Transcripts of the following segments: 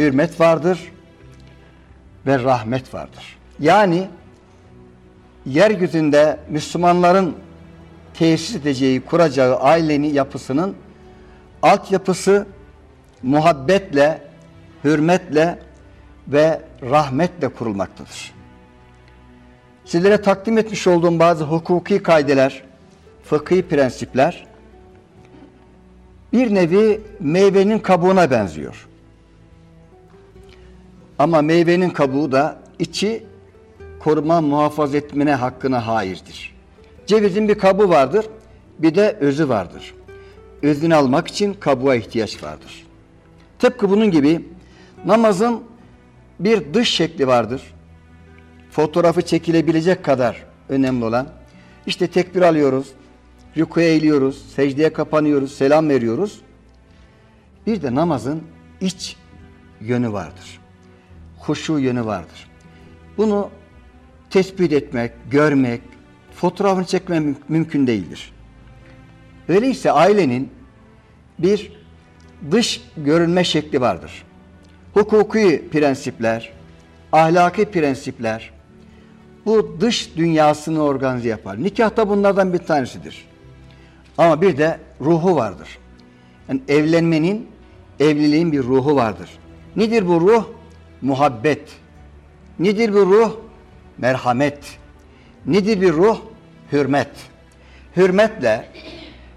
hürmet vardır ve rahmet vardır. Yani yeryüzünde Müslümanların tesis edeceği, kuracağı ailenin yapısının altyapısı muhabbetle, hürmetle ve rahmetle kurulmaktadır. Sizlere takdim etmiş olduğum bazı hukuki kaideler, fıkhi prensipler bir nevi meyvenin kabuğuna benziyor. Ama meyvenin kabuğu da içi koruma muhafaza etmene hakkına hayırdır. Cevizin bir kabuğu vardır, bir de özü vardır. Özünü almak için kabuğa ihtiyaç vardır. Tıpkı bunun gibi namazın bir dış şekli vardır. Fotoğrafı çekilebilecek kadar önemli olan. İşte tekbir alıyoruz, rükuya eğiliyoruz, secdeye kapanıyoruz, selam veriyoruz. Bir de namazın iç yönü vardır. Huşu yönü vardır. Bunu tespit etmek, görmek, fotoğrafını çekmek mümkün değildir. Öyleyse ailenin bir dış görünme şekli vardır. Hukuki prensipler, ahlaki prensipler bu dış dünyasını organize yapar. Nikah da bunlardan bir tanesidir. Ama bir de ruhu vardır. Yani evlenmenin, evliliğin bir ruhu vardır. Nedir bu ruh? Muhabbet. Nedir bu ruh? Merhamet. Nedir bir ruh? Hürmet. Hürmetle,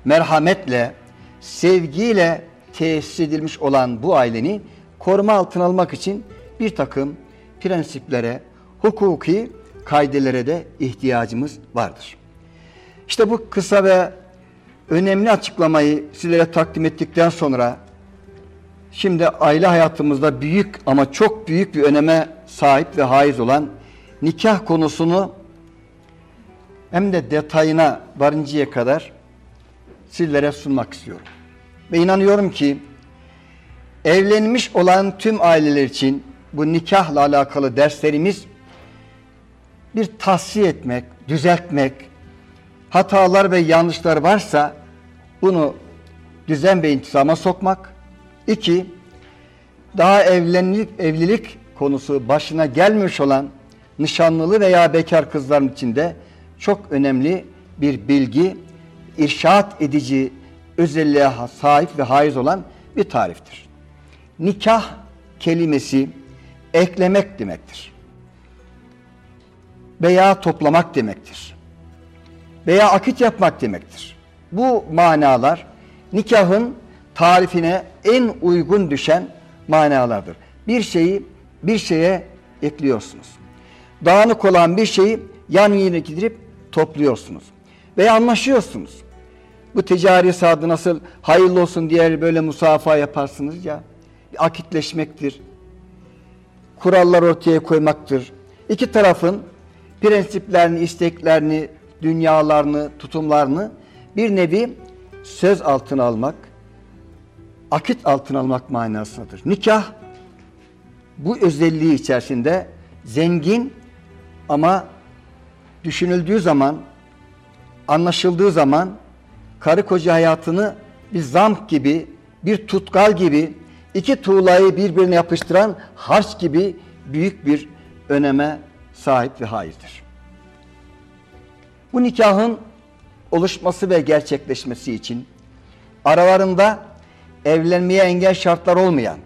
merhametle, sevgiyle tesis edilmiş olan bu aileni koruma altına almak için bir takım prensiplere, hukuki kaidelere de ihtiyacımız vardır. İşte bu kısa ve önemli açıklamayı sizlere takdim ettikten sonra şimdi aile hayatımızda büyük ama çok büyük bir öneme sahip ve haiz olan nikah konusunu hem de detayına varıncaya kadar sizlere sunmak istiyorum. Ve inanıyorum ki evlenmiş olan tüm aileler için bu nikahla alakalı derslerimiz bir tahsiye etmek, düzeltmek, hatalar ve yanlışlar varsa bunu düzen ve intizama sokmak. İki, daha evlilik, evlilik konusu başına gelmiş olan nişanlılı veya bekar kızların içinde çok önemli bir bilgi, irşat edici özelliğe sahip ve haiz olan bir tariftir. Nikah kelimesi eklemek demektir. Veya toplamak demektir. Veya akit yapmak demektir. Bu manalar nikahın tarifine en uygun düşen manalardır. Bir şeyi bir şeye ekliyorsunuz. Dağınık olan bir şeyi yan yerine getirip topluyorsunuz. Veya anlaşıyorsunuz. Bu ticari saadı nasıl hayırlı olsun diye böyle musafa yaparsınız ya. Akitleşmektir. Kurallar ortaya koymaktır. İki tarafın prensiplerini, isteklerini, dünyalarını, tutumlarını bir nevi söz altına almak, akit altına almak manasındadır. Nikah bu özelliği içerisinde zengin ama düşünüldüğü zaman, anlaşıldığı zaman karı koca hayatını bir zamk gibi, bir tutkal gibi, iki tuğlayı birbirine yapıştıran harç gibi büyük bir öneme sahip ve haizdir. Bu nikahın oluşması ve gerçekleşmesi için aralarında evlenmeye engel şartlar olmayan,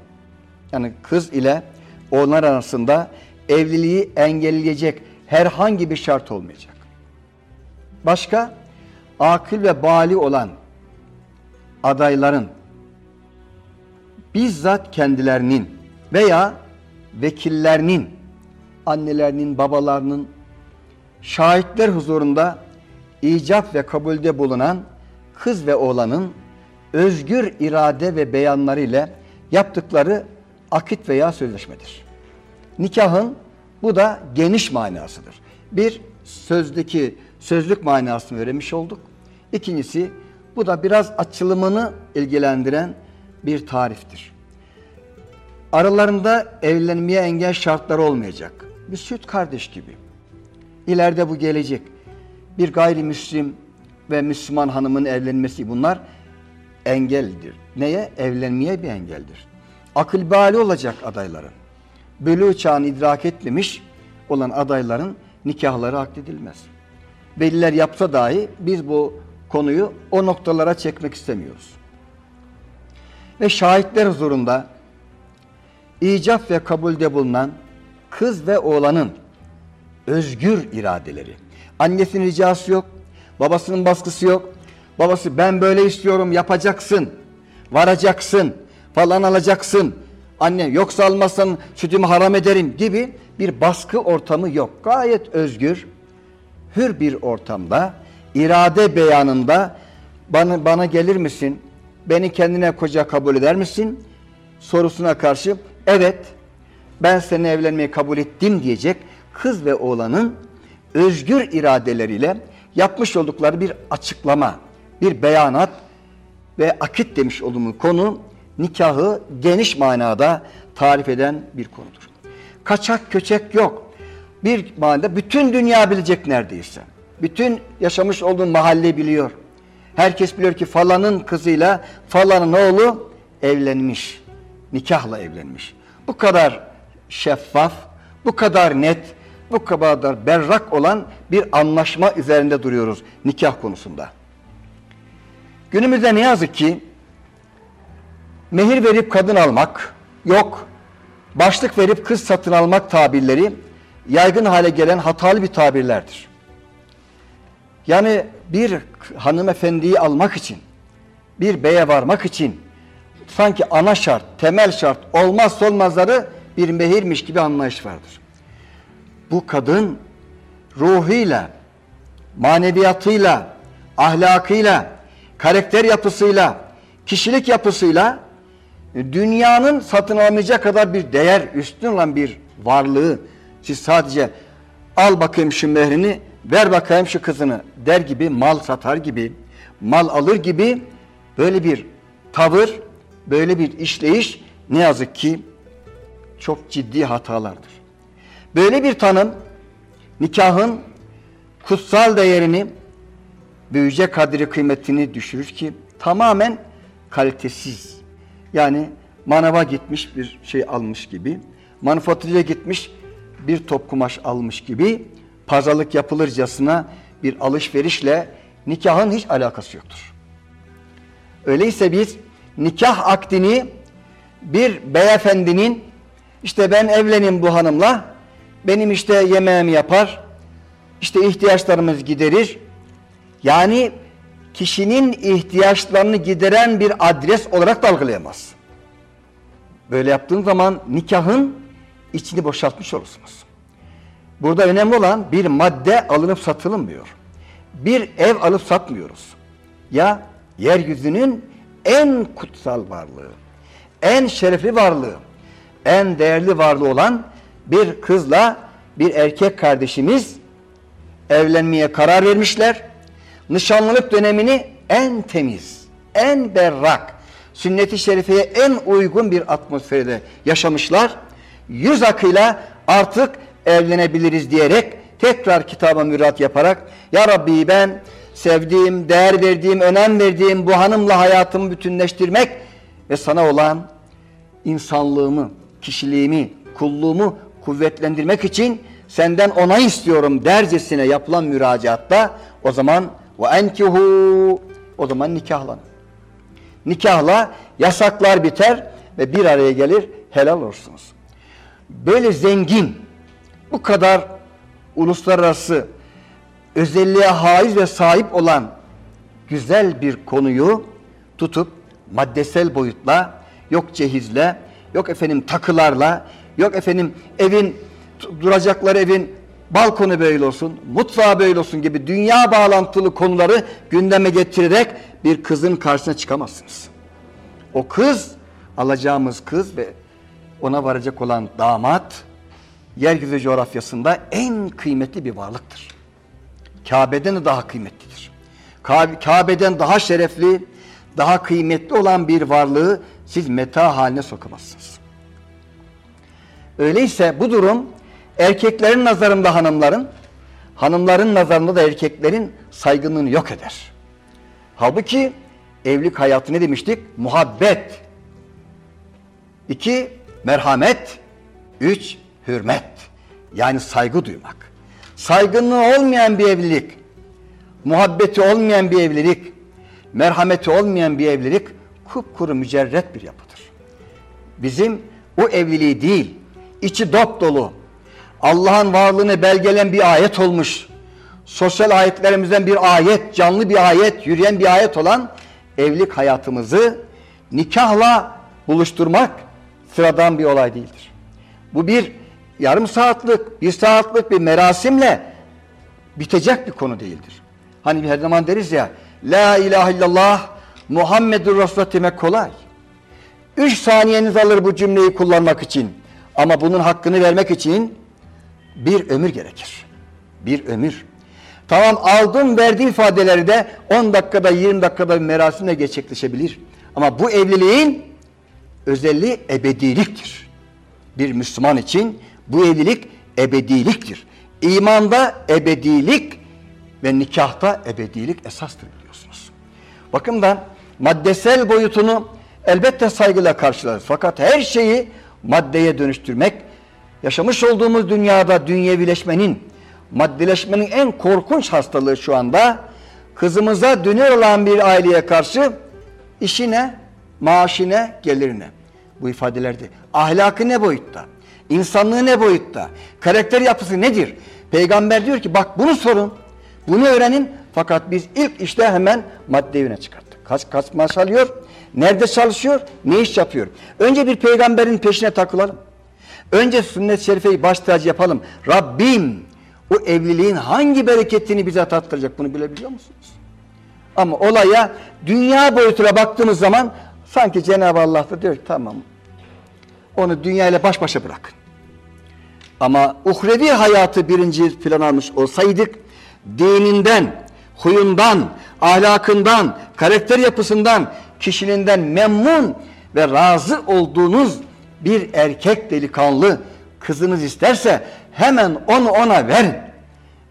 yani kız ile onlar arasında evliliği engelleyecek herhangi bir şart olmayacak. Başka, akıl ve bali olan adayların bizzat kendilerinin veya vekillerinin, annelerinin, babalarının şahitler huzurunda icap ve kabulde bulunan kız ve oğlanın özgür irade ve beyanları ile yaptıkları akit veya sözleşmedir. Nikahın bu da geniş manasıdır. Bir sözdeki sözlük manasını öğrenmiş olduk. İkincisi bu da biraz açılımını ilgilendiren bir tariftir. Aralarında evlenmeye engel şartlar olmayacak. Bir süt kardeş gibi. İleride bu gelecek. Bir gayrimüslim ve Müslüman hanımın evlenmesi bunlar engeldir. Neye? Evlenmeye bir engeldir. akıl bali olacak adayların. Bölü çağını idrak etmemiş olan adayların nikahları akdedilmez. Veliler yapsa dahi biz bu konuyu o noktalara çekmek istemiyoruz. Ve şahitler huzurunda icap ve kabulde bulunan kız ve oğlanın özgür iradeleri. Annesinin ricası yok, babasının baskısı yok. Babası ben böyle istiyorum yapacaksın, varacaksın, falan alacaksın. Anne yoksa almazsan sütümü haram ederim. gibi bir baskı ortamı yok. Gayet özgür, hür bir ortamda, irade beyanında bana, bana gelir misin, beni kendine koca kabul eder misin? sorusuna karşı evet ben seni evlenmeyi kabul ettim. diyecek kız ve oğlanın özgür iradeleriyle yapmış oldukları bir açıklama, bir beyanat ve akit demiş olduğumuz konu nikahı geniş manada tarif eden bir konudur. Kaçak köçek yok. Bir manada bütün dünya bilecek neredeyse. Bütün yaşamış olduğun mahalle biliyor. Herkes biliyor ki falanın kızıyla falanın oğlu evlenmiş. Nikahla evlenmiş. Bu kadar şeffaf, bu kadar net, bu kadar berrak olan bir anlaşma üzerinde duruyoruz nikah konusunda. Günümüzde ne yazık ki mehir verip kadın almak yok. Başlık verip kız satın almak tabirleri yaygın hale gelen hatalı bir tabirlerdir. Yani bir hanımefendiyi almak için, bir beye varmak için sanki ana şart, temel şart, olmazsa olmazları bir mehirmiş gibi anlayış vardır. Bu kadın ruhuyla, maneviyatıyla, ahlakıyla, karakter yapısıyla, kişilik yapısıyla dünyanın satın alamayacak kadar bir değer, üstün olan bir varlığı siz sadece al bakayım şu mehrini, ver bakayım şu kızını der gibi, mal satar gibi, mal alır gibi böyle bir tavır, böyle bir işleyiş ne yazık ki çok ciddi hatalardır. Böyle bir tanım nikahın kutsal değerini, büyüce kadri kıymetini düşürür ki tamamen kalitesiz. Yani manava gitmiş bir şey almış gibi, manifaturaya gitmiş bir top kumaş almış gibi pazarlık yapılırcasına bir alışverişle nikahın hiç alakası yoktur. Öyleyse biz nikah akdini bir beyefendinin işte ben evlenim bu hanımla benim işte yemeğimi yapar işte ihtiyaçlarımız giderir yani kişinin ihtiyaçlarını gideren bir adres olarak da algılayamaz. Böyle yaptığın zaman nikahın içini boşaltmış olursunuz. Burada önemli olan bir madde alınıp satılmıyor. Bir ev alıp satmıyoruz. Ya yeryüzünün en kutsal varlığı, en şerefli varlığı, en değerli varlığı olan bir kızla bir erkek kardeşimiz evlenmeye karar vermişler. Nişanlılık dönemini en temiz, en berrak, sünnet-i şerifeye en uygun bir atmosferde yaşamışlar. Yüz akıyla artık evlenebiliriz diyerek tekrar kitaba mürat yaparak Ya Rabbi ben sevdiğim, değer verdiğim, önem verdiğim bu hanımla hayatımı bütünleştirmek ve sana olan insanlığımı, kişiliğimi, kulluğumu kuvvetlendirmek için senden onay istiyorum dercesine yapılan müracaatta o zaman ve enkihu o zaman nikahlan. Nikahla yasaklar biter ve bir araya gelir helal olursunuz. Böyle zengin, bu kadar uluslararası özelliğe haiz ve sahip olan güzel bir konuyu tutup maddesel boyutla, yok cehizle, yok efendim takılarla, yok efendim evin duracakları evin balkonu böyle olsun, mutfağı böyle olsun gibi dünya bağlantılı konuları gündeme getirerek bir kızın karşısına çıkamazsınız. O kız, alacağımız kız ve ona varacak olan damat, yeryüzü coğrafyasında en kıymetli bir varlıktır. Kabe'den daha kıymetlidir. Kabe'den daha şerefli, daha kıymetli olan bir varlığı siz meta haline sokamazsınız. Öyleyse bu durum erkeklerin nazarında hanımların, hanımların nazarında da erkeklerin saygınlığını yok eder. Halbuki evlilik hayatı ne demiştik? Muhabbet. İki, merhamet. Üç, hürmet. Yani saygı duymak. Saygınlığı olmayan bir evlilik, muhabbeti olmayan bir evlilik, merhameti olmayan bir evlilik kupkuru mücerret bir yapıdır. Bizim o evliliği değil, içi dop dolu, Allah'ın varlığını belgelen bir ayet olmuş, sosyal ayetlerimizden bir ayet, canlı bir ayet, yürüyen bir ayet olan evlilik hayatımızı nikahla buluşturmak sıradan bir olay değildir. Bu bir yarım saatlik, bir saatlik bir merasimle bitecek bir konu değildir. Hani her zaman deriz ya, La ilahe illallah Muhammedur Resulullah demek kolay. Üç saniyeniz alır bu cümleyi kullanmak için. Ama bunun hakkını vermek için bir ömür gerekir. Bir ömür. Tamam aldım verdim ifadeleri de 10 dakikada 20 dakikada bir merasimle gerçekleşebilir. Ama bu evliliğin özelliği ebediliktir. Bir Müslüman için bu evlilik ebediliktir. İmanda ebedilik ve nikahta ebedilik esastır biliyorsunuz. Bakın ben maddesel boyutunu elbette saygıyla karşılarız. Fakat her şeyi maddeye dönüştürmek, yaşamış olduğumuz dünyada dünyevileşmenin, maddeleşmenin en korkunç hastalığı şu anda kızımıza dünür olan bir aileye karşı işine, maaşine, gelirine. Bu ifadelerde. Ahlakı ne boyutta? İnsanlığı ne boyutta? Karakter yapısı nedir? Peygamber diyor ki bak bunu sorun. Bunu öğrenin. Fakat biz ilk işte hemen madde yöne çıkarttık. Kaç, kaç maaş alıyor? Nerede çalışıyor? Ne iş yapıyor? Önce bir peygamberin peşine takılalım. Önce sünnet-i şerifeyi baş tacı yapalım. Rabbim o evliliğin hangi bereketini bize tattıracak bunu bilebiliyor musunuz? Ama olaya dünya boyutuna baktığımız zaman sanki Cenab-ı Allah da diyor tamam onu dünya ile baş başa bırakın. Ama uhrevi hayatı birinci plan almış olsaydık dininden, huyundan, ahlakından, karakter yapısından, kişiliğinden memnun ve razı olduğunuz bir erkek delikanlı kızınız isterse hemen onu ona verin.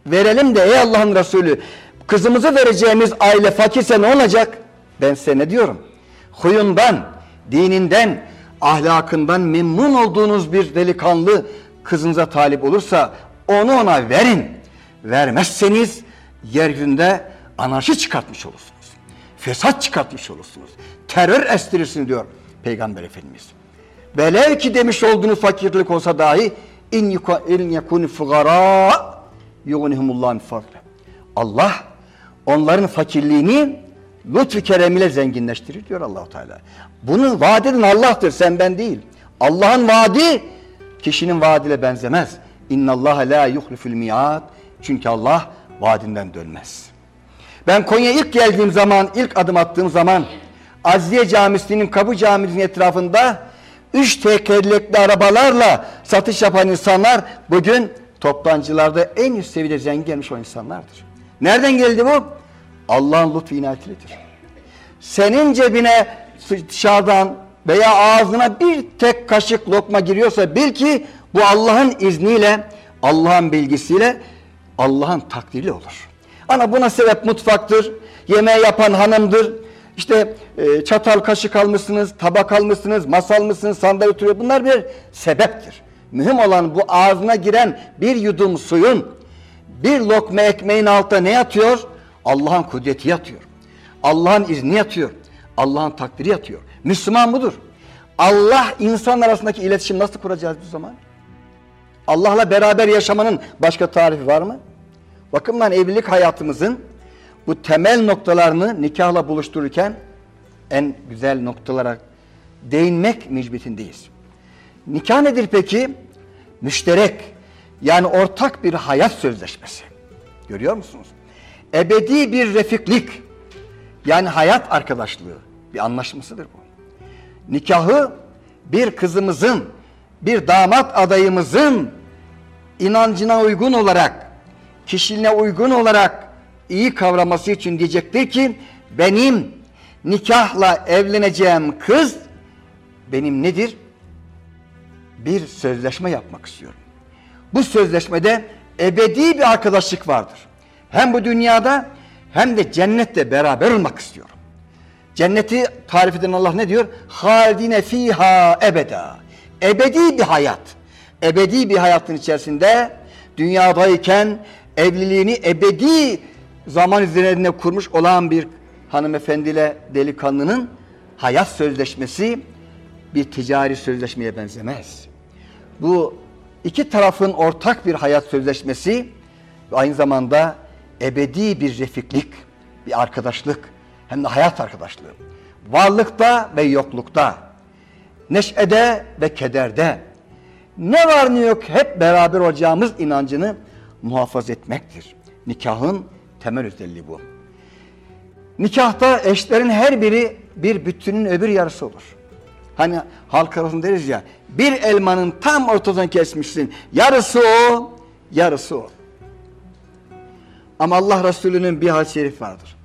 Verelim de ey Allah'ın Resulü kızımızı vereceğimiz aile fakirse ne olacak? Ben size ne diyorum? Huyundan, dininden, ahlakından memnun olduğunuz bir delikanlı kızınıza talip olursa onu ona verin. Vermezseniz yeryüzünde anarşi çıkartmış olursunuz. Fesat çıkartmış olursunuz. Terör estirirsiniz diyor Peygamber Efendimiz. Velev ki demiş olduğunuz fakirlik olsa dahi in yekuni fugara yughnihumullah min Allah onların fakirliğini lütfu keremiyle zenginleştirir diyor Allahu Teala. Bunu vaat eden Allah'tır sen ben değil. Allah'ın vaadi kişinin vaadiyle benzemez. İnna Allah la yuhliful miad. Çünkü Allah vaadinden dönmez. Ben Konya'ya ilk geldiğim zaman, ilk adım attığım zaman Aziye Camisi'nin Kapı Camisi'nin etrafında üç tekerlekli arabalarla satış yapan insanlar bugün toptancılarda en üst seviyede zengin gelmiş o insanlardır. Nereden geldi bu? Allah'ın lütfu inayetidir. Senin cebine dışarıdan veya ağzına bir tek kaşık lokma giriyorsa bil ki bu Allah'ın izniyle, Allah'ın bilgisiyle, Allah'ın takdiri olur. Ana buna sebep mutfaktır, yemeği yapan hanımdır, işte e, çatal kaşık almışsınız, tabak almışsınız, masa almışsınız, sandalye oturuyor. Bunlar bir sebeptir. Mühim olan bu ağzına giren bir yudum suyun, bir lokma ekmeğin altında ne yatıyor? Allah'ın kudreti yatıyor. Allah'ın izni yatıyor. Allah'ın takdiri yatıyor. Müslüman budur. Allah insan arasındaki iletişim nasıl kuracağız bu zaman? Allah'la beraber yaşamanın başka tarifi var mı? Bakımdan evlilik hayatımızın bu temel noktalarını nikahla buluştururken en güzel noktalara değinmek mecbiyetindeyiz. Nikah nedir peki? Müşterek yani ortak bir hayat sözleşmesi. Görüyor musunuz? Ebedi bir refiklik yani hayat arkadaşlığı bir anlaşmasıdır bu. Nikahı bir kızımızın, bir damat adayımızın inancına uygun olarak, kişiliğine uygun olarak iyi kavraması için diyecektir ki benim nikahla evleneceğim kız benim nedir? Bir sözleşme yapmak istiyorum. Bu sözleşmede ebedi bir arkadaşlık vardır. Hem bu dünyada hem de cennette beraber olmak istiyorum. Cenneti tarif eden Allah ne diyor? Halidine fiha ebeda. Ebedi bir hayat. Ebedi bir hayatın içerisinde dünyadayken evliliğini ebedi zaman üzerinde kurmuş olan bir hanımefendiyle delikanlının hayat sözleşmesi bir ticari sözleşmeye benzemez. Bu iki tarafın ortak bir hayat sözleşmesi ve aynı zamanda ebedi bir refiklik, bir arkadaşlık, hem de hayat arkadaşlığı. Varlıkta ve yoklukta, neşede ve kederde, ne var ne yok hep beraber olacağımız inancını muhafaza etmektir. Nikahın temel özelliği bu. Nikahta eşlerin her biri bir bütünün öbür yarısı olur. Hani halk arasında deriz ya, bir elmanın tam ortadan kesmişsin. Yarısı o, yarısı o. Ama Allah Resulü'nün bir hadis-i şerif vardır.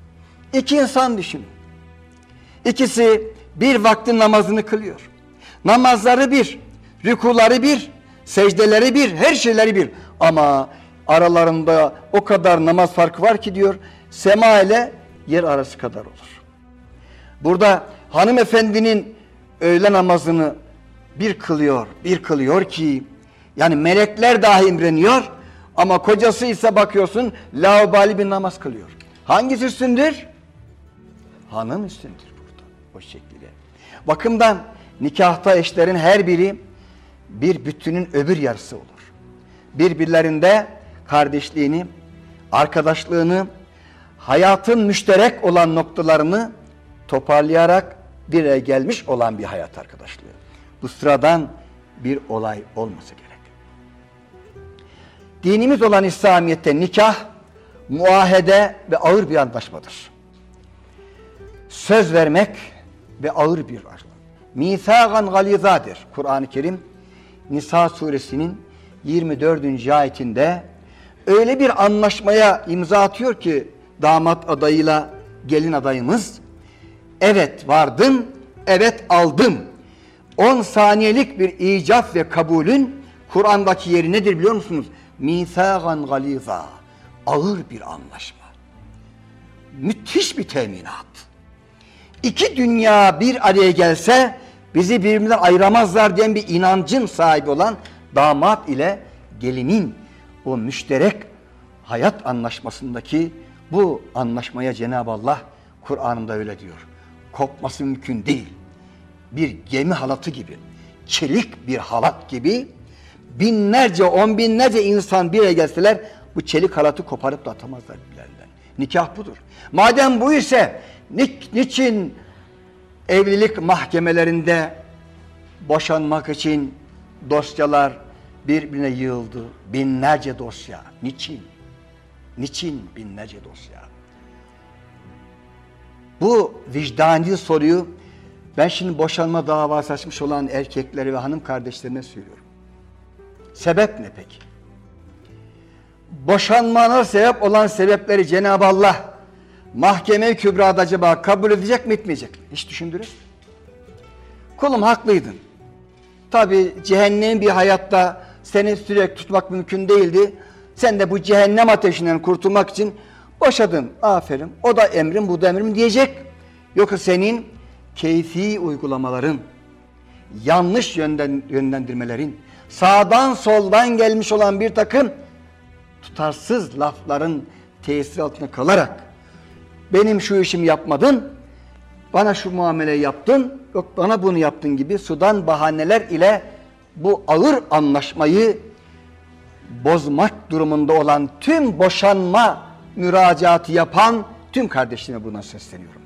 İki insan düşünün. İkisi bir vaktin namazını kılıyor. Namazları bir, rükuları bir, secdeleri bir, her şeyleri bir. Ama aralarında o kadar namaz farkı var ki diyor, sema ile yer arası kadar olur. Burada hanımefendinin öğle namazını bir kılıyor, bir kılıyor ki yani melekler dahi imreniyor ama kocası ise bakıyorsun laubali bir namaz kılıyor. Hangisi üstündür? Hanım üstündür burada o şekilde. Bakımdan nikahta eşlerin her biri bir bütünün öbür yarısı olur. Birbirlerinde kardeşliğini, arkadaşlığını, hayatın müşterek olan noktalarını toparlayarak bir araya gelmiş olan bir hayat arkadaşlığı. Bu sıradan bir olay olması gerek. Dinimiz olan İslamiyet'te nikah, muahede ve ağır bir anlaşmadır. Söz vermek ve ağır bir anlaşma. Misagan galizadır. Kur'an-ı Kerim Nisa suresinin 24. ayetinde öyle bir anlaşmaya imza atıyor ki damat adayıyla gelin adayımız evet vardım, evet aldım. 10 saniyelik bir icap ve kabulün Kur'an'daki yeri nedir biliyor musunuz? Misagan galiza. Ağır bir anlaşma. Müthiş bir teminat. İki dünya bir araya gelse bizi birbirinden ayıramazlar diyen bir inancın sahibi olan damat ile gelinin o müşterek hayat anlaşmasındaki bu anlaşmaya Cenab-ı Allah Kur'an'ında öyle diyor. Kopması mümkün değil. Bir gemi halatı gibi, çelik bir halat gibi binlerce, on binlerce insan bir araya gelseler bu çelik halatı koparıp da atamazlar birbirlerinden. Nikah budur. Madem bu ise ni niçin evlilik mahkemelerinde boşanmak için dosyalar birbirine yığıldı? Binlerce dosya. Niçin? Niçin binlerce dosya? Bu vicdani soruyu ben şimdi boşanma davası açmış olan erkeklere ve hanım kardeşlerine söylüyorum. Sebep ne peki? Boşanmana sebep olan sebepleri Cenab-ı Allah mahkeme-i kübrada acaba kabul edecek mi etmeyecek mi? Hiç düşündünüz Kulum haklıydın. Tabi cehennem bir hayatta seni sürekli tutmak mümkün değildi. Sen de bu cehennem ateşinden kurtulmak için boşadın. Aferin. O da emrim, bu da emrim diyecek. Yoksa senin keyfi uygulamaların, yanlış yönden, yönlendirmelerin, sağdan soldan gelmiş olan bir takım tutarsız lafların tesir altında kalarak benim şu işimi yapmadın, bana şu muameleyi yaptın, yok bana bunu yaptın gibi sudan bahaneler ile bu ağır anlaşmayı bozmak durumunda olan tüm boşanma müracaatı yapan tüm kardeşlerime buna sesleniyorum.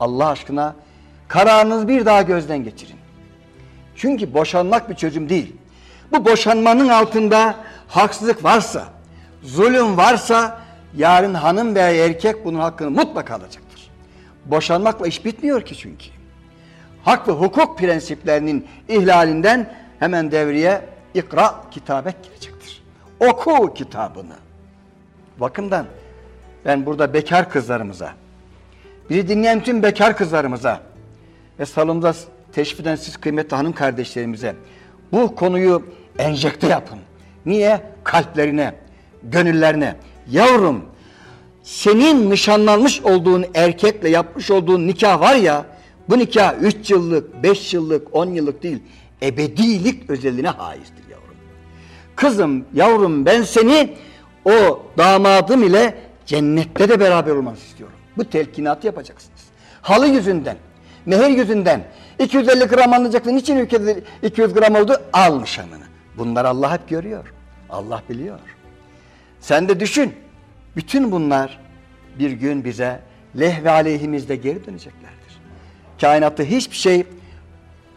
Allah aşkına kararınızı bir daha gözden geçirin. Çünkü boşanmak bir çözüm değil. Bu boşanmanın altında haksızlık varsa, zulüm varsa yarın hanım veya erkek bunun hakkını mutlaka alacaktır. Boşanmakla iş bitmiyor ki çünkü. Hak ve hukuk prensiplerinin ihlalinden hemen devreye ikra kitabet gelecektir. Oku kitabını. Bakımdan ben burada bekar kızlarımıza, biri dinleyen tüm bekar kızlarımıza ve salonda teşvik eden siz kıymetli hanım kardeşlerimize bu konuyu enjekte yapın. Niye? Kalplerine, gönüllerine. Yavrum senin nişanlanmış olduğun erkekle yapmış olduğun nikah var ya, bu nikah 3 yıllık, 5 yıllık, 10 yıllık değil, ebedilik özelliğine haizdir yavrum. Kızım, yavrum ben seni o damadım ile cennette de beraber olmanızı istiyorum. Bu telkinatı yapacaksınız. Halı yüzünden, mehir yüzünden 250 gram alınacaktı. Niçin 200 gram oldu? Al nişanını. Bunlar Allah hep görüyor. Allah biliyor. Sen de düşün. Bütün bunlar bir gün bize leh ve aleyhimizde geri döneceklerdir. Kainatta hiçbir şey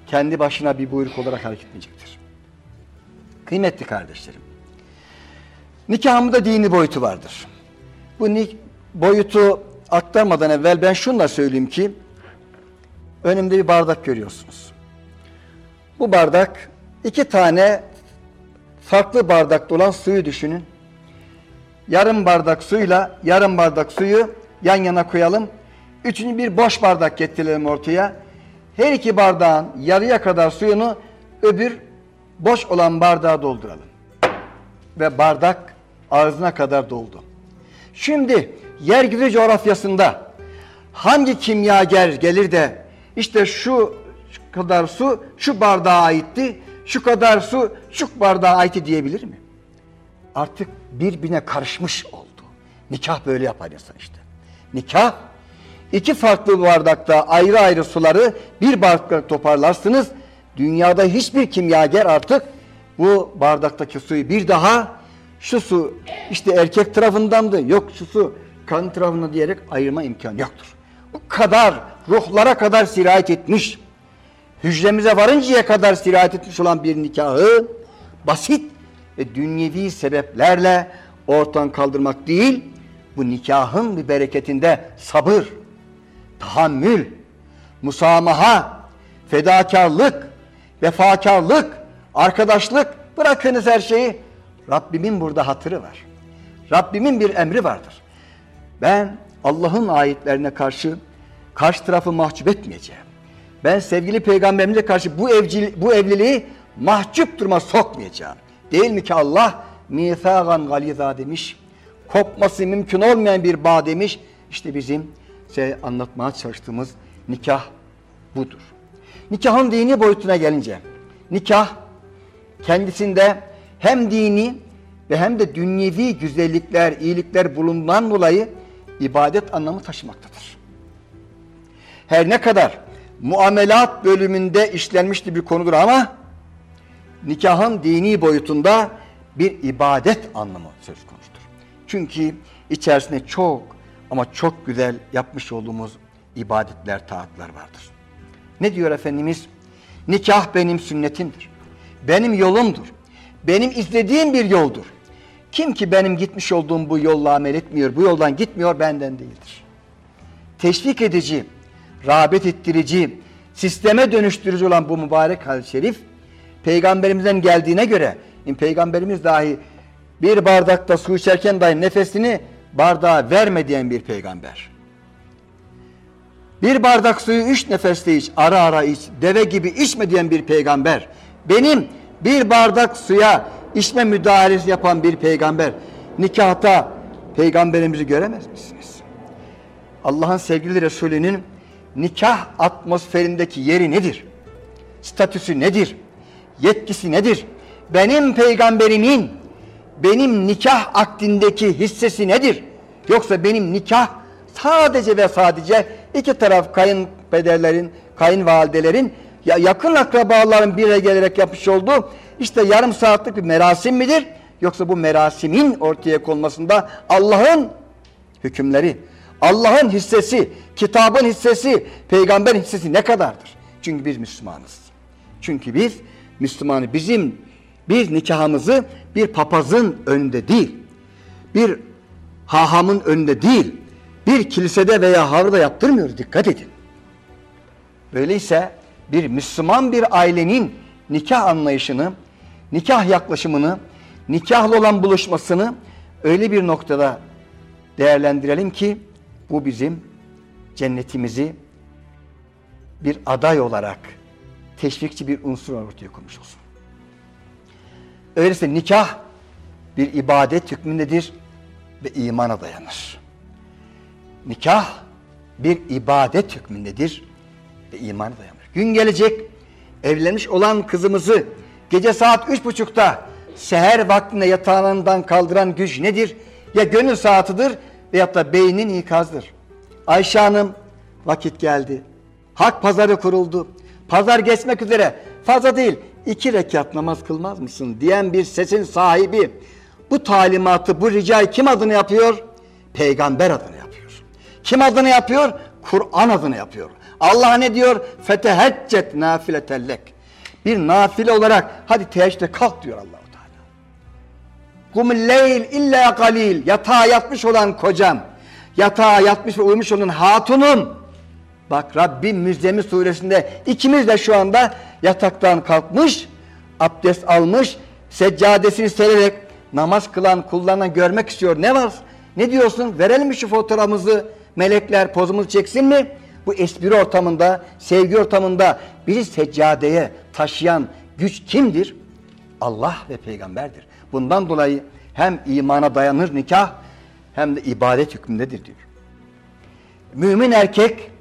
kendi başına bir buyruk olarak hareket etmeyecektir. Kıymetli kardeşlerim. Nikahımda da dini boyutu vardır. Bu boyutu aktarmadan evvel ben şunu da söyleyeyim ki önümde bir bardak görüyorsunuz. Bu bardak iki tane farklı bardakta olan suyu düşünün. Yarım bardak suyla yarım bardak suyu yan yana koyalım. Üçüncü bir boş bardak getirelim ortaya. Her iki bardağın yarıya kadar suyunu öbür boş olan bardağa dolduralım. Ve bardak ağzına kadar doldu. Şimdi yeryüzü coğrafyasında hangi kimyager gelir de işte şu kadar su şu bardağa aitti, şu kadar su şu bardağa aitti diyebilir mi? Artık birbirine karışmış oldu. Nikah böyle yapar insan işte. Nikah iki farklı bardakta ayrı ayrı suları bir bardakta toparlarsınız. Dünyada hiçbir kimyager artık bu bardaktaki suyu bir daha şu su işte erkek tarafındandı yok şu su kadın tarafından diyerek ayırma imkanı yoktur. Bu kadar ruhlara kadar sirayet etmiş hücremize varıncaya kadar sirayet etmiş olan bir nikahı basit ve dünyevi sebeplerle ortadan kaldırmak değil, bu nikahın bir bereketinde sabır, tahammül, musamaha, fedakarlık, vefakarlık, arkadaşlık, bırakınız her şeyi. Rabbimin burada hatırı var. Rabbimin bir emri vardır. Ben Allah'ın ayetlerine karşı karşı tarafı mahcup etmeyeceğim. Ben sevgili peygamberimize karşı bu evcil, bu evliliği mahcup duruma sokmayacağım. Değil mi ki Allah mithagan galiza demiş. Kopması mümkün olmayan bir bağ demiş. İşte bizim size anlatmaya çalıştığımız nikah budur. Nikahın dini boyutuna gelince nikah kendisinde hem dini ve hem de dünyevi güzellikler, iyilikler bulunduğundan dolayı ibadet anlamı taşımaktadır. Her ne kadar muamelat bölümünde işlenmişti bir konudur ama nikahın dini boyutunda bir ibadet anlamı söz konusudur. Çünkü içerisinde çok ama çok güzel yapmış olduğumuz ibadetler, taatlar vardır. Ne diyor Efendimiz? Nikah benim sünnetimdir. Benim yolumdur. Benim izlediğim bir yoldur. Kim ki benim gitmiş olduğum bu yolla amel etmiyor, bu yoldan gitmiyor benden değildir. Teşvik edici, rağbet ettirici, sisteme dönüştürücü olan bu mübarek hadis-i şerif peygamberimizden geldiğine göre peygamberimiz dahi bir bardakta su içerken dahi nefesini bardağa verme diyen bir peygamber. Bir bardak suyu üç nefeste iç, ara ara iç, deve gibi içme diyen bir peygamber. Benim bir bardak suya içme müdahalesi yapan bir peygamber. Nikahta peygamberimizi göremez misiniz? Allah'ın sevgili Resulü'nün nikah atmosferindeki yeri nedir? Statüsü nedir? Yetkisi nedir? Benim peygamberimin benim nikah akdindeki hissesi nedir? Yoksa benim nikah sadece ve sadece iki taraf kayınpederlerin, kayınvalidelerin ya yakın akrabaların bir araya gelerek yapmış olduğu işte yarım saatlik bir merasim midir? Yoksa bu merasimin ortaya konmasında Allah'ın hükümleri, Allah'ın hissesi, kitabın hissesi, peygamberin hissesi ne kadardır? Çünkü biz Müslümanız. Çünkü biz Müslümanı bizim bir nikahımızı bir papazın önünde değil, bir hahamın önünde değil, bir kilisede veya havrada yaptırmıyoruz. Dikkat edin. Öyleyse bir Müslüman bir ailenin nikah anlayışını, nikah yaklaşımını, nikahlı olan buluşmasını öyle bir noktada değerlendirelim ki bu bizim cennetimizi bir aday olarak teşvikçi bir unsur ortaya koymuş olsun. Öyleyse nikah bir ibadet hükmündedir ve imana dayanır. Nikah bir ibadet hükmündedir ve imana dayanır. Gün gelecek evlenmiş olan kızımızı gece saat üç buçukta seher vaktinde yatağından kaldıran güç nedir? Ya gönül saatidir veyahut da beynin ikazdır. Ayşe Hanım vakit geldi. Hak pazarı kuruldu. Pazar geçmek üzere fazla değil iki rekat namaz kılmaz mısın diyen bir sesin sahibi bu talimatı bu ricayı kim adını yapıyor? Peygamber adını yapıyor. Kim adını yapıyor? Kur'an adını yapıyor. Allah ne diyor? Feteheccet nafiletellek. Bir nafile olarak hadi teheccüde kalk diyor Allahu Teala. Kumul illa galil. Yatağa yatmış olan kocam. Yatağa yatmış ve uyumuş olan hatunum. Bak Rabbim Müzdemir suresinde ikimiz de şu anda yataktan kalkmış, abdest almış, seccadesini sererek namaz kılan kullarına görmek istiyor. Ne var? Ne diyorsun? Verelim mi şu fotoğrafımızı? Melekler pozumuzu çeksin mi? Bu espri ortamında, sevgi ortamında bizi seccadeye taşıyan güç kimdir? Allah ve peygamberdir. Bundan dolayı hem imana dayanır nikah hem de ibadet hükmündedir diyor. Mümin erkek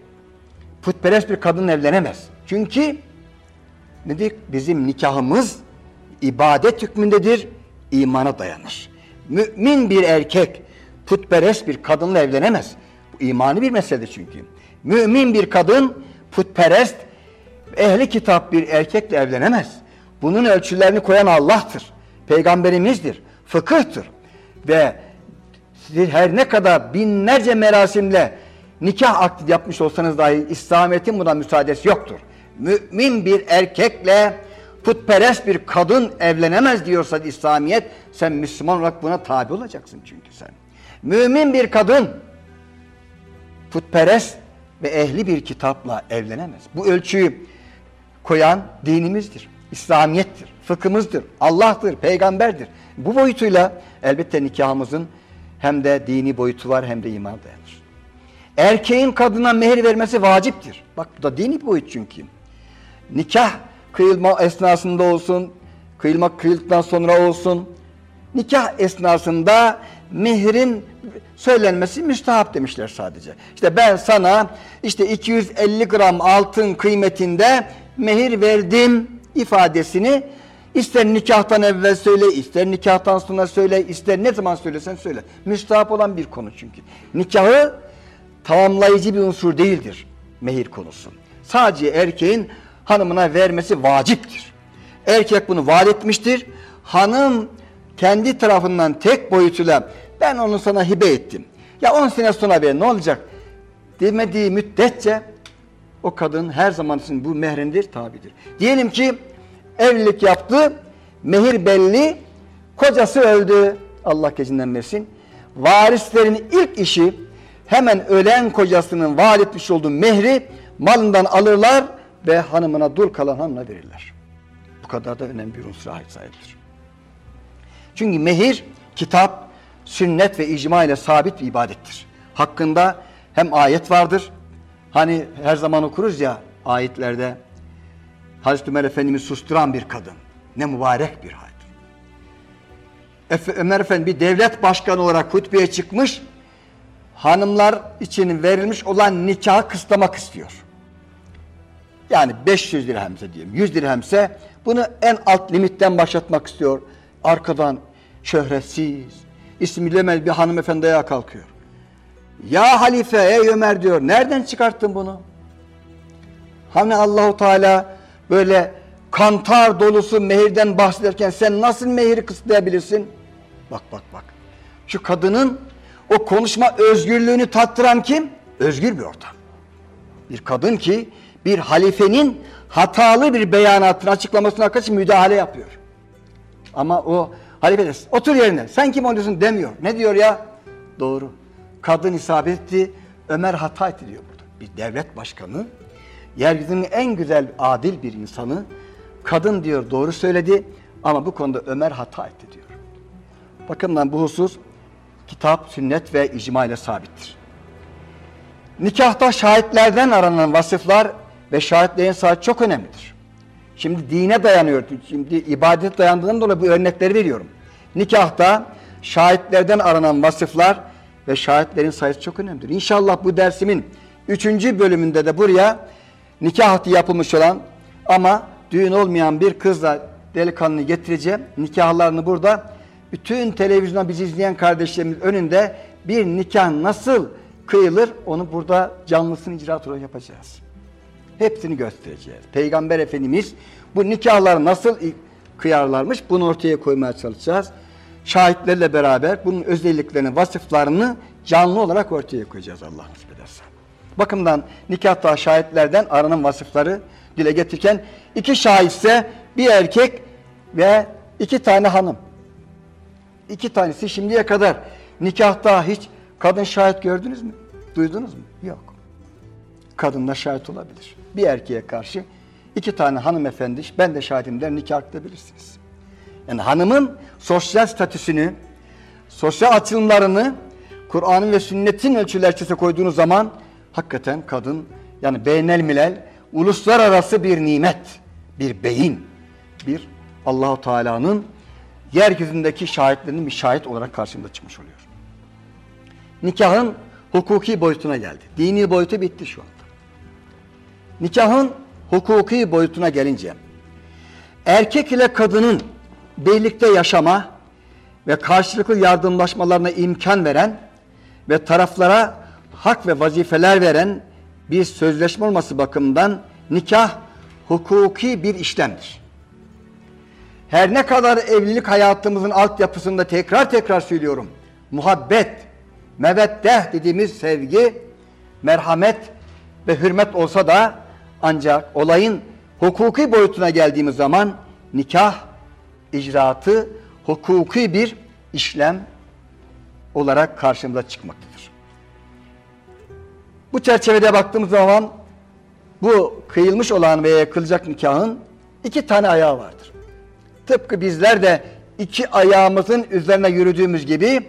putperest bir kadın evlenemez. Çünkü nedir? Bizim nikahımız ibadet hükmündedir, imana dayanır. Mümin bir erkek putperest bir kadınla evlenemez. Bu imani bir mesele çünkü. Mümin bir kadın putperest ehli kitap bir erkekle evlenemez. Bunun ölçülerini koyan Allah'tır. Peygamberimizdir. Fıkıhtır. Ve her ne kadar binlerce merasimle nikah akdi yapmış olsanız dahi İslamiyet'in buna müsaadesi yoktur. Mümin bir erkekle putperest bir kadın evlenemez diyorsa İslamiyet sen Müslüman olarak buna tabi olacaksın çünkü sen. Mümin bir kadın putperest ve ehli bir kitapla evlenemez. Bu ölçüyü koyan dinimizdir, İslamiyettir, fıkhımızdır, Allah'tır, peygamberdir. Bu boyutuyla elbette nikahımızın hem de dini boyutu var hem de iman dayanır. Erkeğin kadına mehir vermesi vaciptir. Bak bu da dini boyut çünkü. Nikah kıyılma esnasında olsun, kıyılma kıyıldıktan sonra olsun. Nikah esnasında mehrin söylenmesi müstahap demişler sadece. İşte ben sana işte 250 gram altın kıymetinde mehir verdim ifadesini ister nikahtan evvel söyle, ister nikahtan sonra söyle, ister ne zaman söylesen söyle. Müstahap olan bir konu çünkü. Nikahı tamamlayıcı bir unsur değildir mehir konusu. Sadece erkeğin hanımına vermesi vaciptir. Erkek bunu vaat etmiştir. Hanım kendi tarafından tek boyutuyla ben onu sana hibe ettim. Ya 10 sene sonra ver ne olacak? Demediği müddetçe o kadın her zaman için bu mehrindir, tabidir. Diyelim ki evlilik yaptı, mehir belli, kocası öldü. Allah gecinden versin. Varislerin ilk işi hemen ölen kocasının vaat etmiş olduğu mehri malından alırlar ve hanımına dul kalan hanımına verirler. Bu kadar da önemli bir unsura ait sahiptir. Çünkü mehir, kitap, sünnet ve icma ile sabit bir ibadettir. Hakkında hem ayet vardır, hani her zaman okuruz ya ayetlerde, Hazreti Ömer Efendimiz susturan bir kadın, ne mübarek bir. Efe, Ömer Efendi bir devlet başkanı olarak hutbeye çıkmış, hanımlar için verilmiş olan nikahı kıslamak istiyor. Yani 500 dirhemse diyelim, 100 dirhemse bunu en alt limitten başlatmak istiyor. Arkadan şöhretsiz, ismi bilemez bir hanımefendi ayağa kalkıyor. Ya halife ey Ömer diyor, nereden çıkarttın bunu? Hani Allahu Teala böyle kantar dolusu mehirden bahsederken sen nasıl mehiri kısıtlayabilirsin? Bak bak bak. Şu kadının o konuşma özgürlüğünü tattıran kim? Özgür bir ortam. Bir kadın ki bir halifenin hatalı bir beyanatını açıklamasına karşı müdahale yapıyor. Ama o halife de otur yerine sen kim oluyorsun demiyor. Ne diyor ya? Doğru. Kadın isabet etti, Ömer hata etti diyor burada. Bir devlet başkanı, yeryüzünün en güzel adil bir insanı, kadın diyor doğru söyledi ama bu konuda Ömer hata etti diyor. Bakın bu husus kitap, sünnet ve icma ile sabittir. Nikahta şahitlerden aranan vasıflar ve şahitlerin saati çok önemlidir. Şimdi dine dayanıyor. Şimdi ibadet dayandığından dolayı bu örnekleri veriyorum. Nikahta şahitlerden aranan vasıflar ve şahitlerin sayısı çok önemlidir. İnşallah bu dersimin üçüncü bölümünde de buraya nikah yapılmış olan ama düğün olmayan bir kızla delikanlıyı getireceğim. Nikahlarını burada bütün televizyonda bizi izleyen kardeşlerimiz önünde bir nikah nasıl kıyılır onu burada canlısını icraat yapacağız. Hepsini göstereceğiz. Peygamber Efendimiz bu nikahları nasıl kıyarlarmış bunu ortaya koymaya çalışacağız. Şahitlerle beraber bunun özelliklerini, vasıflarını canlı olarak ortaya koyacağız Allah nasip ederse. Bakımdan nikahta şahitlerden aranan vasıfları dile getirirken iki şahitse bir erkek ve iki tane hanım. İki tanesi şimdiye kadar nikahta hiç kadın şahit gördünüz mü? Duydunuz mu? Yok. Kadın da şahit olabilir. Bir erkeğe karşı iki tane hanımefendi, ben de şahidim der nikah kıyabilirsiniz. Yani hanımın sosyal statüsünü, sosyal açılımlarını Kur'an'ın ve sünnetin ölçülerçesi koyduğunuz zaman hakikaten kadın yani beynel milel uluslararası bir nimet, bir beyin, bir Allahu Teala'nın yeryüzündeki şahitlerinin bir şahit olarak karşımıza çıkmış oluyor. Nikahın hukuki boyutuna geldi. Dini boyutu bitti şu anda. Nikahın hukuki boyutuna gelince erkek ile kadının birlikte yaşama ve karşılıklı yardımlaşmalarına imkan veren ve taraflara hak ve vazifeler veren bir sözleşme olması bakımından nikah hukuki bir işlemdir. Her ne kadar evlilik hayatımızın altyapısında tekrar tekrar söylüyorum. Muhabbet, meveddeh dediğimiz sevgi, merhamet ve hürmet olsa da ancak olayın hukuki boyutuna geldiğimiz zaman nikah icraatı hukuki bir işlem olarak karşımıza çıkmaktadır. Bu çerçevede baktığımız zaman bu kıyılmış olan veya yakılacak nikahın iki tane ayağı vardır. Tıpkı bizler de iki ayağımızın üzerine yürüdüğümüz gibi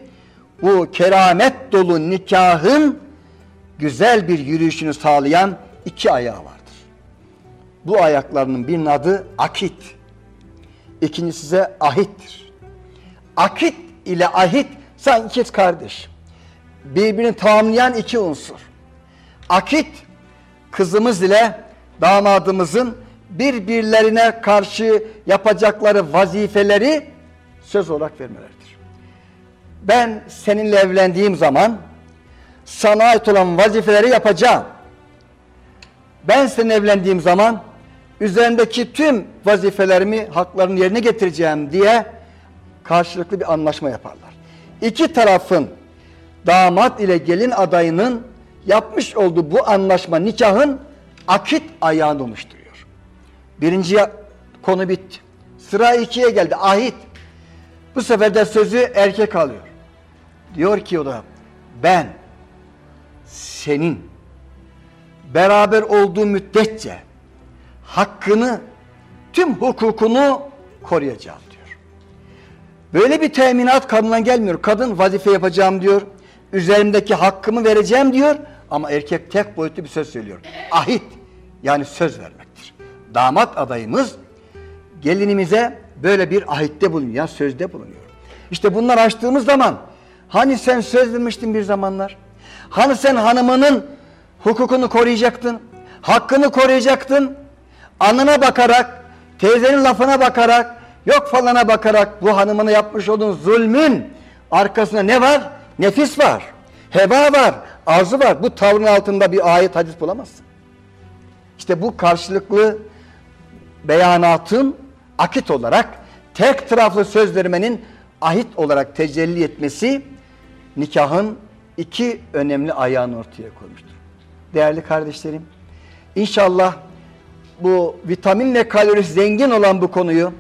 bu keramet dolu nikahın güzel bir yürüyüşünü sağlayan iki ayağı vardır. Bu ayaklarının birinin adı akit. İkincisi ise ahittir. Akit ile ahit sanki ikiz kardeş. Birbirini tamamlayan iki unsur. Akit kızımız ile damadımızın birbirlerine karşı yapacakları vazifeleri söz olarak vermeleridir. Ben seninle evlendiğim zaman sana ait olan vazifeleri yapacağım. Ben seninle evlendiğim zaman üzerindeki tüm vazifelerimi, haklarını yerine getireceğim diye karşılıklı bir anlaşma yaparlar. İki tarafın damat ile gelin adayının yapmış olduğu bu anlaşma nikahın akit ayağını oluşturuyor. Birinci konu bitti. Sıra ikiye geldi. Ahit. Bu sefer de sözü erkek alıyor. Diyor ki o da ben senin beraber olduğu müddetçe hakkını tüm hukukunu koruyacağım diyor. Böyle bir teminat kadından gelmiyor. Kadın vazife yapacağım diyor. Üzerimdeki hakkımı vereceğim diyor. Ama erkek tek boyutlu bir söz söylüyor. Ahit yani söz vermektir. Damat adayımız gelinimize böyle bir ahitte bulunuyor. Sözde bulunuyor. İşte bunlar açtığımız zaman hani sen söz vermiştin bir zamanlar? Hani sen hanımının hukukunu koruyacaktın? Hakkını koruyacaktın? Anına bakarak, teyzenin lafına bakarak, yok falana bakarak bu hanımına yapmış olduğun zulmün arkasında ne var? Nefis var, heba var, arzu var. Bu tavrın altında bir ayet hadis bulamazsın. İşte bu karşılıklı beyanatın akit olarak tek taraflı söz vermenin ahit olarak tecelli etmesi nikahın iki önemli ayağını ortaya koymuştur. Değerli kardeşlerim, inşallah bu vitamin ve kalorisi zengin olan bu konuyu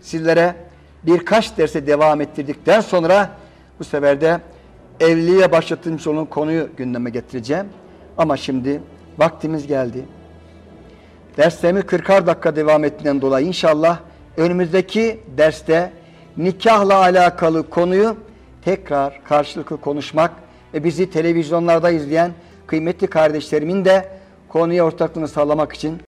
sizlere birkaç derse devam ettirdikten sonra bu sefer de evliliğe başlatılmış olan konuyu gündeme getireceğim. Ama şimdi vaktimiz geldi. Derslerimiz 40'ar dakika devam ettiğinden dolayı inşallah önümüzdeki derste nikahla alakalı konuyu tekrar karşılıklı konuşmak ve bizi televizyonlarda izleyen kıymetli kardeşlerimin de konuya ortaklığını sağlamak için